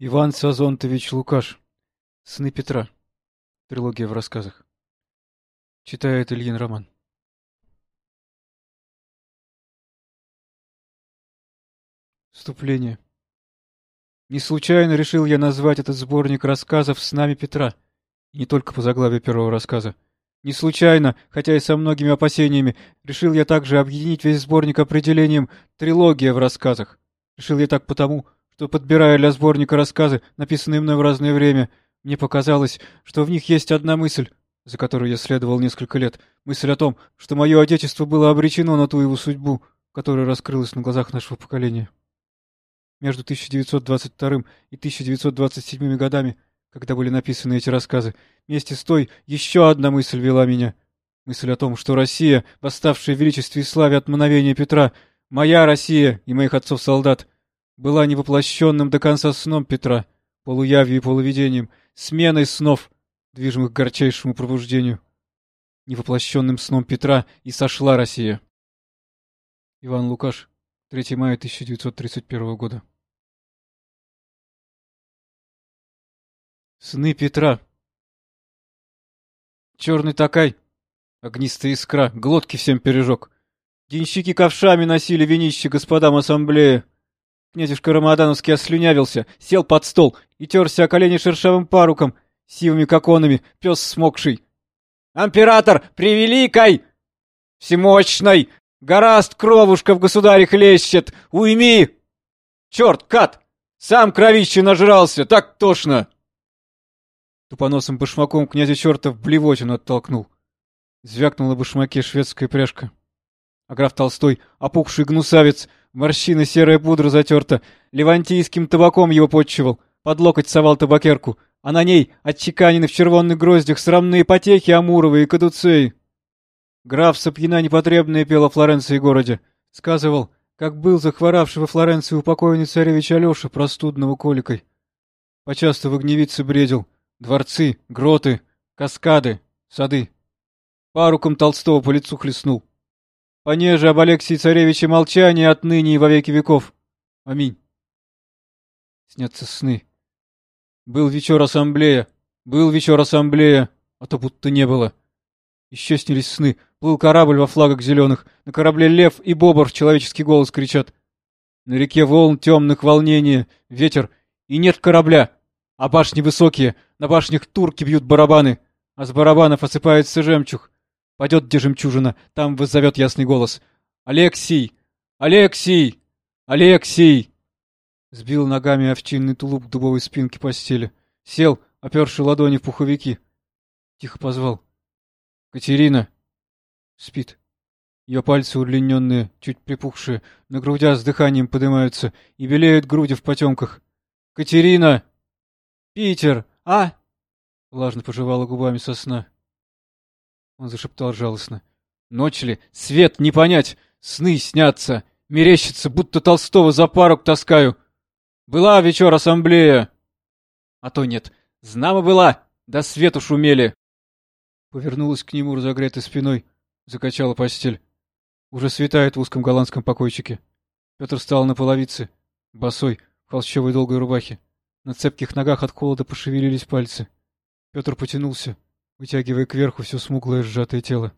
Иван Сазонтович Лукаш. Сны Петра. Трилогия в рассказах. Читает Ильин Роман. Вступление. Не случайно решил я назвать этот сборник рассказов «Снами Петра», и не только по заглавию первого рассказа. Не случайно, хотя и со многими опасениями, решил я также объединить весь сборник определением «Трилогия в рассказах». Решил я так потому, что, подбирая для сборника рассказы, написанные мной в разное время, мне показалось, что в них есть одна мысль, за которую я следовал несколько лет, мысль о том, что мое отечество было обречено на ту его судьбу, которая раскрылась на глазах нашего поколения. Между 1922 и 1927 годами когда были написаны эти рассказы. Вместе с той еще одна мысль вела меня. Мысль о том, что Россия, восставшая в величестве и славе от мановения Петра, моя Россия и моих отцов-солдат, была невоплощенным до конца сном Петра, полуявью и полувидением, сменой снов, движимых к горчайшему пробуждению. Невоплощенным сном Петра и сошла Россия. Иван Лукаш, 3 мая 1931 года. Сны Петра. Черный такай, огнистая искра, глотки всем пережег. Денщики ковшами носили винище господам ассамблеи. Князюшка Рамадановский ослюнявился, сел под стол и терся о колени шершавым паруком, сивыми коконами, пес смокший. «Император, превеликой! Всемощной! Гораст кровушка в государе хлещет! Уйми! Черт, кат! Сам кровище нажрался, так тошно!» Тупоносым башмаком князя черта в блевотину оттолкнул. Звякнула башмаке шведская пряжка. А граф Толстой, опухший гнусавец, морщины серая пудра затерта, левантийским табаком его подчивал, под локоть совал табакерку, а на ней отчеканены в червонных гроздях срамные потехи Амуровой и Кадуцеи. Граф сопьяна непотребная пела Флоренции городе. Сказывал, как был захворавший во Флоренции упокоенный царевич Алеша простудного коликой. Почасто в огневице бредил, Дворцы, гроты, каскады, сады. Паруком Толстого по лицу хлестнул. Понеже об Алексии Царевиче молчание отныне и во веки веков. Аминь. Снятся сны. Был вечер ассамблея, был вечер ассамблея, а то будто не было. Еще снились сны. Плыл корабль во флагах зеленых. На корабле лев и бобр человеческий голос кричат. На реке волн темных волнения, ветер, и нет корабля. А башни высокие, на башнях турки бьют барабаны, а с барабанов осыпается жемчуг. Пойдет где жемчужина, там вызовет ясный голос. «Алексий! Алексий! Алексий!» Сбил ногами овчинный тулуп к дубовой спинке постели. Сел, оперши ладони в пуховики. Тихо позвал. «Катерина!» Спит. Ее пальцы удлиненные, чуть припухшие, на грудях с дыханием поднимаются и белеют груди в потемках. «Катерина!» «Питер! А?» Влажно пожевала губами сосна. Он зашептал жалостно. «Ночь ли? Свет не понять! Сны снятся! Мерещится, будто Толстого за парок таскаю! Была вечер ассамблея!» «А то нет! Знамо была! Да свету шумели!» Повернулась к нему разогретой спиной, закачала постель. Уже светает в узком голландском покойчике. Петр встал на половице, босой, в холщовой долгой рубахе. На цепких ногах от холода пошевелились пальцы. Петр потянулся, вытягивая кверху все смуглое сжатое тело.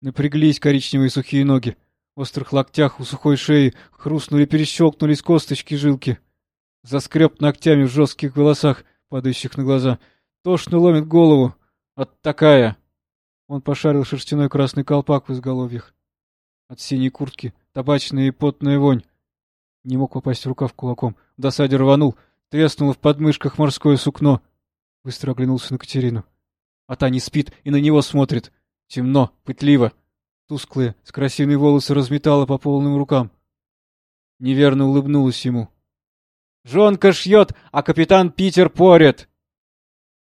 Напряглись коричневые сухие ноги. В острых локтях у сухой шеи хрустнули, перещелкнулись косточки жилки. Заскреб ногтями в жестких волосах, падающих на глаза. Тошно ломит голову. От такая. Он пошарил шерстяной красный колпак в изголовьях. От синей куртки табачная и потная вонь. Не мог попасть в рукав кулаком. В досаде рванул — Треснуло в подмышках морское сукно. Быстро оглянулся на Катерину. А та не спит и на него смотрит. Темно, пытливо. Тусклые, с красивые волосы разметала по полным рукам. Неверно улыбнулась ему. «Жонка шьет, а капитан Питер порет!»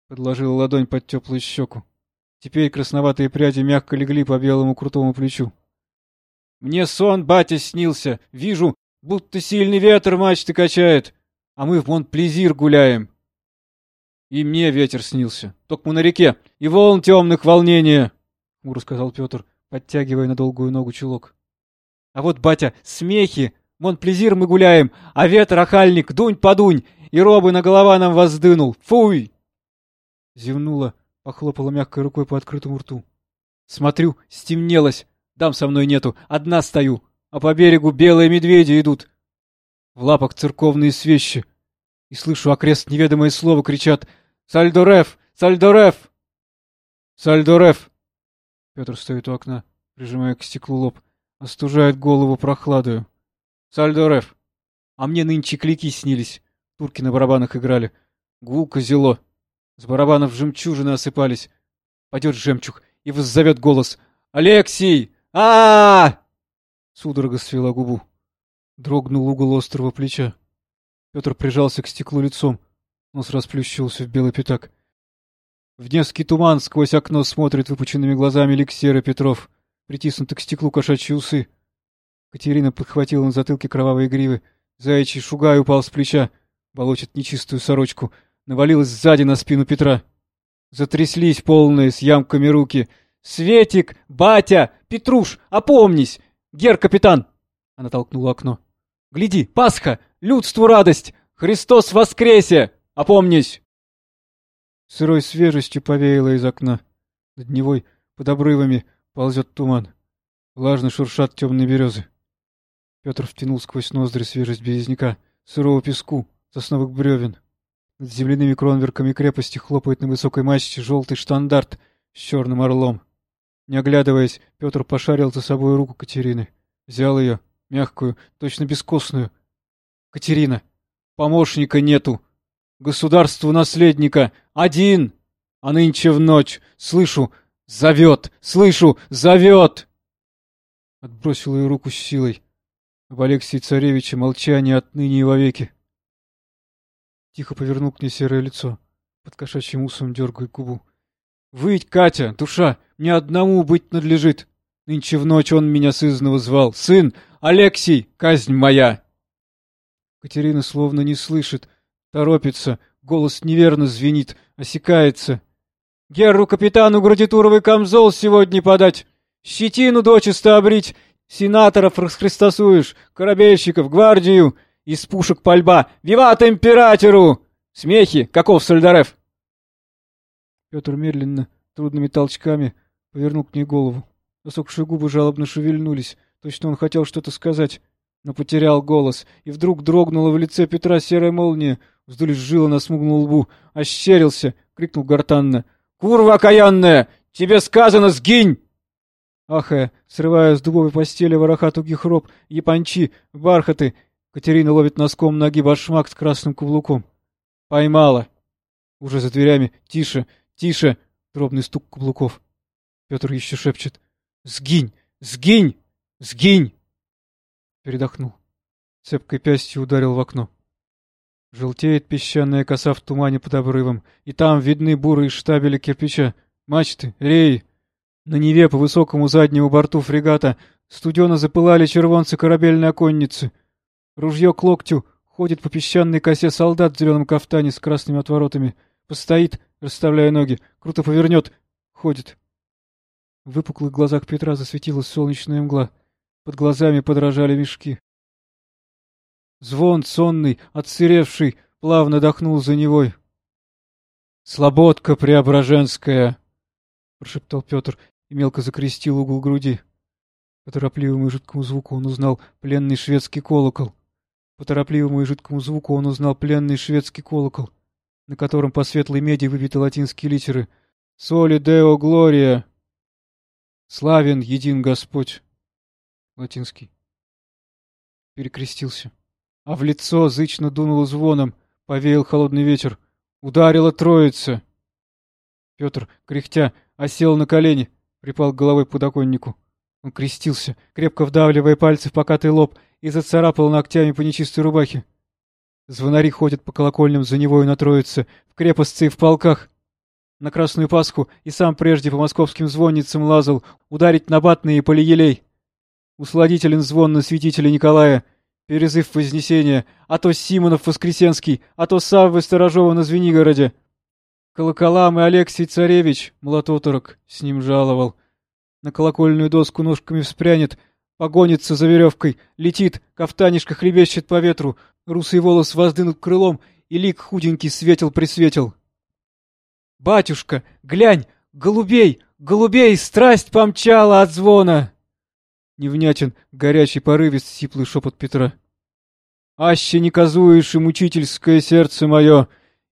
Подложила ладонь под теплую щеку. Теперь красноватые пряди мягко легли по белому крутому плечу. «Мне сон, батя, снился. Вижу, будто сильный ветер мачты качает а мы в Монт-Плезир гуляем. И мне ветер снился, только мы на реке, и волн темных волнения, — хмуро сказал Петр, подтягивая на долгую ногу чулок. А вот, батя, смехи, Монт-Плезир мы гуляем, а ветер охальник, дунь-подунь, и робы на голова нам воздвинул! Фуй!» Зевнула, похлопала мягкой рукой по открытому рту. «Смотрю, стемнелось, дам со мной нету, одна стою, а по берегу белые медведи идут. В лапах церковные свещи. И слышу окрест неведомое слово, кричат «Сальдореф! Сальдореф!» «Сальдореф!» Петр стоит у окна, прижимая к стеклу лоб, остужает голову прохладою. «Сальдореф! А мне нынче клики снились. Турки на барабанах играли. Гулко зело. С барабанов жемчужины осыпались. Пойдет жемчуг и воззовет голос. «Алексей! а, -а, -а Судорога свела губу. Дрогнул угол острого плеча. Петр прижался к стеклу лицом. Нос расплющился в белый пятак. В низкий туман сквозь окно смотрит выпученными глазами Алексера Петров, притиснутый к стеклу кошачьи усы. Катерина подхватила на затылке кровавые гривы. Заячий шугай упал с плеча, болочит нечистую сорочку, навалилась сзади на спину Петра. Затряслись полные с ямками руки. «Светик! Батя! Петруш! Опомнись! Гер-капитан!» Она толкнула окно. «Гляди! Пасха! Людству радость! Христос воскресе! Опомнись!» Сырой свежестью повеяло из окна. Над Невой, под обрывами, ползет туман. Влажно шуршат темные березы. Петр втянул сквозь ноздри свежесть березняка, сырого песку, сосновых бревен. Над земляными кронверками крепости хлопает на высокой мачте желтый штандарт с черным орлом. Не оглядываясь, Петр пошарил за собой руку Катерины. Взял ее, мягкую, точно бескостную. «Катерина, помощника нету!» Государству наследника. Один! А нынче в ночь, слышу, зовет, слышу, зовет!» Отбросил ее руку с силой. Об Алексее Царевиче молчание отныне и вовеки. Тихо повернул к ней серое лицо. Под кошачьим усом дергает губу. «Выть, Катя, душа, мне одному быть надлежит. Нынче в ночь он меня сызного звал. Сын, Алексей, казнь моя!» Катерина словно не слышит, Торопится, голос неверно звенит, осекается. Герру капитану градитуровый камзол сегодня подать, щетину дочисто обрить, сенаторов расхристосуешь, корабельщиков, гвардию, из пушек пальба, виват императору! Смехи, каков Сольдарев? Петр медленно, трудными толчками, повернул к ней голову. Засохшие губы жалобно шевельнулись, точно он хотел что-то сказать, но потерял голос, и вдруг дрогнула в лице Петра серая молния, Вздулись жилы на смуглом лбу, ощерился, крикнул гортанно. «Курва окаянная! Тебе сказано, сгинь!» Ахая, срывая с дубовой постели вороха тугих роб, япончи, бархаты, Катерина ловит носком ноги башмак с красным каблуком. Поймала. Уже за дверями. Тише, тише. Дробный стук каблуков. Петр еще шепчет. Сгинь, сгинь, сгинь. Передохнул. Цепкой пястью ударил в окно. Желтеет песчаная коса в тумане под обрывом, и там видны бурые штабели кирпича, мачты, реи. На Неве по высокому заднему борту фрегата студено запылали червонцы корабельной оконницы. Ружье к локтю ходит по песчаной косе солдат в зеленом кафтане с красными отворотами. Постоит, расставляя ноги, круто повернет, ходит. В выпуклых глазах Петра засветилась солнечная мгла. Под глазами подражали мешки. Звон сонный, отсыревший, плавно дохнул за невой. «Слободка Преображенская!» — прошептал Петр и мелко закрестил угол груди. По торопливому и жидкому звуку он узнал пленный шведский колокол. По торопливому и жидкому звуку он узнал пленный шведский колокол, на котором по светлой меди выбиты латинские литеры «Соли Део Глория!» «Славен един Господь!» Латинский. Перекрестился а в лицо зычно дунул звоном, повеял холодный ветер. Ударила троица. Петр, кряхтя, осел на колени, припал головой к подоконнику. Он крестился, крепко вдавливая пальцы в покатый лоб, и зацарапал ногтями по нечистой рубахе. Звонари ходят по колокольням за него и на троице, в крепостце и в полках. На Красную Пасху и сам прежде по московским звонницам лазал, ударить на батные и полиелей. Усладителен звон на святителя Николая, Перезыв Вознесения, а то Симонов Воскресенский, а то Саввы Сторожова на Звенигороде. Колоколам и Алексей Царевич, молототорок, с ним жаловал. На колокольную доску ножками вспрянет, погонится за веревкой, летит, кафтанишка хлебещет по ветру, русый волос воздынут крылом, и лик худенький светил-присветил. «Батюшка, глянь, голубей, голубей, страсть помчала от звона!» Невнятен, горячий порывист, сиплый шепот Петра. «Аще не казуешь и мучительское сердце мое!»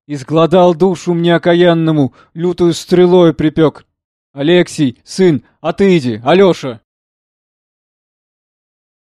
Изгладал душу мне окаянному, лютую стрелой припек. Алексей, сын, отыди, Алеша!